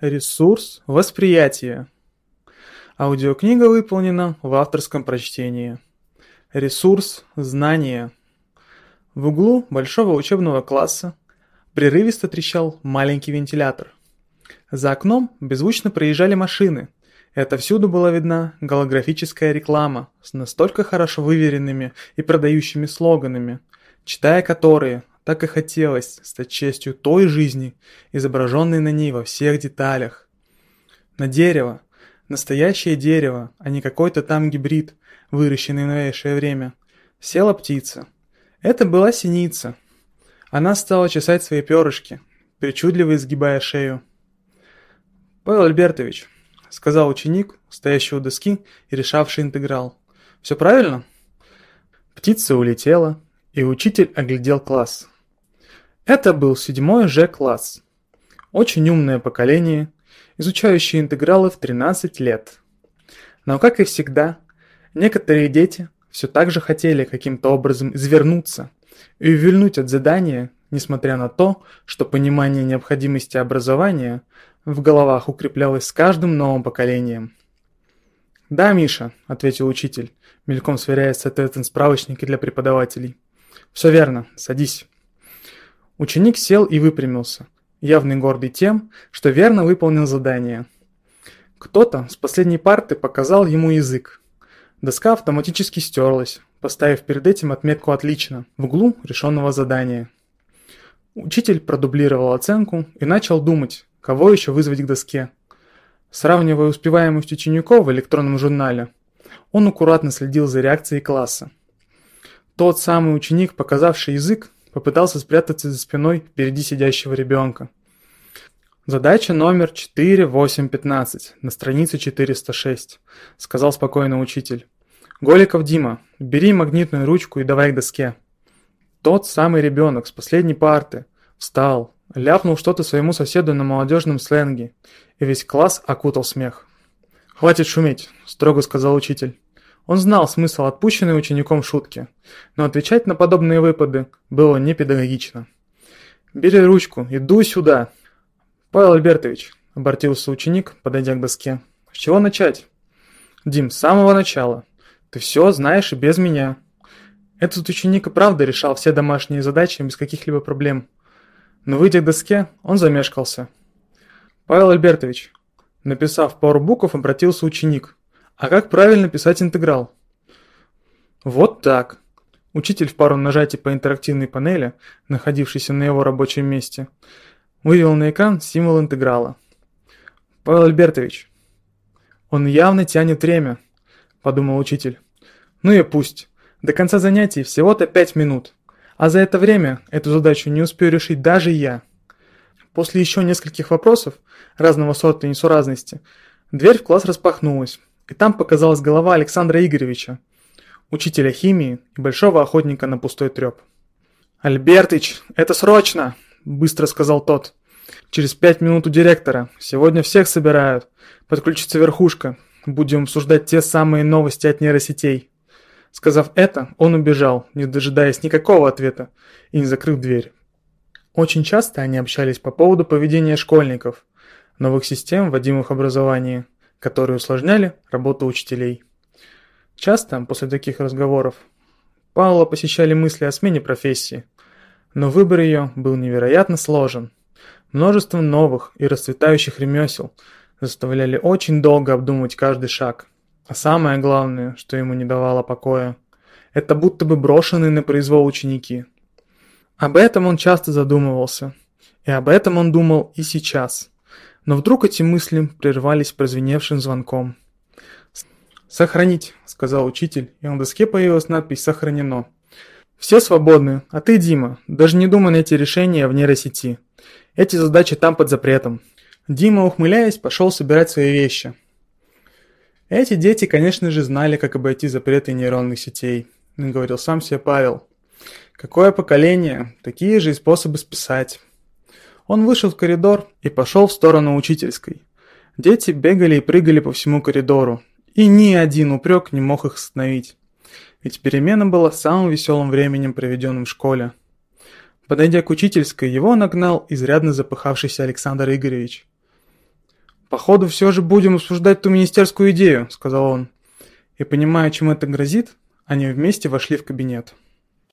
Ресурс восприятия. Аудиокнига выполнена в авторском прочтении. Ресурс знания. В углу большого учебного класса прерывисто трещал маленький вентилятор. За окном беззвучно проезжали машины. И отовсюду была видна голографическая реклама с настолько хорошо выверенными и продающими слоганами, читая которые так и хотелось стать частью той жизни, изображенной на ней во всех деталях. На дерево, настоящее дерево, а не какой-то там гибрид, выращенный в новейшее время, села птица. Это была синица. Она стала чесать свои перышки, причудливо изгибая шею. «Павел Альбертович», — сказал ученик, стоящий у доски и решавший интеграл. «Все правильно?» Птица улетела, и учитель оглядел класс. Это был седьмой Ж-класс. Очень умное поколение, изучающее интегралы в 13 лет. Но, как и всегда, некоторые дети все так же хотели каким-то образом извернуться и увильнуть от задания, несмотря на то, что понимание необходимости образования в головах укреплялось с каждым новым поколением. «Да, Миша», — ответил учитель, мельком сверяясь с ответом справочники для преподавателей. «Все верно, садись». Ученик сел и выпрямился, явный гордый тем, что верно выполнил задание. Кто-то с последней парты показал ему язык. Доска автоматически стерлась, поставив перед этим отметку «Отлично» в углу решенного задания. Учитель продублировал оценку и начал думать, кого еще вызвать к доске. Сравнивая успеваемость учеников в электронном журнале, он аккуратно следил за реакцией класса. Тот самый ученик, показавший язык, попытался спрятаться за спиной впереди сидящего ребенка. «Задача номер 4815 на странице 406», — сказал спокойно учитель. «Голиков Дима, бери магнитную ручку и давай к доске». Тот самый ребенок с последней парты встал, ляпнул что-то своему соседу на молодежном сленге, и весь класс окутал смех. «Хватит шуметь», — строго сказал учитель. Он знал смысл отпущенной учеником шутки, но отвечать на подобные выпады было непедагогично. «Бери ручку, иду сюда!» «Павел Альбертович», — обратился ученик, подойдя к доске. «С чего начать?» «Дим, с самого начала. Ты все знаешь и без меня». Этот ученик и правда решал все домашние задачи без каких-либо проблем. Но выйдя к доске, он замешкался. «Павел Альбертович», написав пару букв, обратился ученик. А как правильно писать интеграл? Вот так. Учитель в пару нажатий по интерактивной панели, находившейся на его рабочем месте, вывел на экран символ интеграла. Павел Альбертович, он явно тянет время, подумал учитель. Ну и пусть. До конца занятий всего-то пять минут. А за это время эту задачу не успею решить даже я. После еще нескольких вопросов разного сорта и несуразности, дверь в класс распахнулась и там показалась голова Александра Игоревича, учителя химии и большого охотника на пустой треп. «Альбертыч, это срочно!» – быстро сказал тот. «Через пять минут у директора. Сегодня всех собирают. Подключится верхушка. Будем обсуждать те самые новости от нейросетей». Сказав это, он убежал, не дожидаясь никакого ответа, и не закрыв дверь. Очень часто они общались по поводу поведения школьников, новых систем, в образовании – которые усложняли работу учителей. Часто после таких разговоров Паула посещали мысли о смене профессии, но выбор ее был невероятно сложен. Множество новых и расцветающих ремесел заставляли очень долго обдумывать каждый шаг. А самое главное, что ему не давало покоя, это будто бы брошенные на произвол ученики. Об этом он часто задумывался, и об этом он думал и сейчас. Но вдруг эти мысли прервались прозвеневшим звонком. «Сохранить», — сказал учитель, и на доске появилась надпись «Сохранено». «Все свободны, а ты, Дима, даже не думай найти решение в нейросети. Эти задачи там под запретом». Дима, ухмыляясь, пошел собирать свои вещи. Эти дети, конечно же, знали, как обойти запреты нейронных сетей, говорил сам себе Павел. Какое поколение, такие же и способы списать. Он вышел в коридор и пошел в сторону учительской. Дети бегали и прыгали по всему коридору, и ни один упрек не мог их остановить. Ведь перемена была самым веселым временем, проведенным в школе. Подойдя к учительской, его нагнал изрядно запыхавшийся Александр Игоревич. «Походу, все же будем обсуждать ту министерскую идею», — сказал он. И, понимая, чем это грозит, они вместе вошли в кабинет.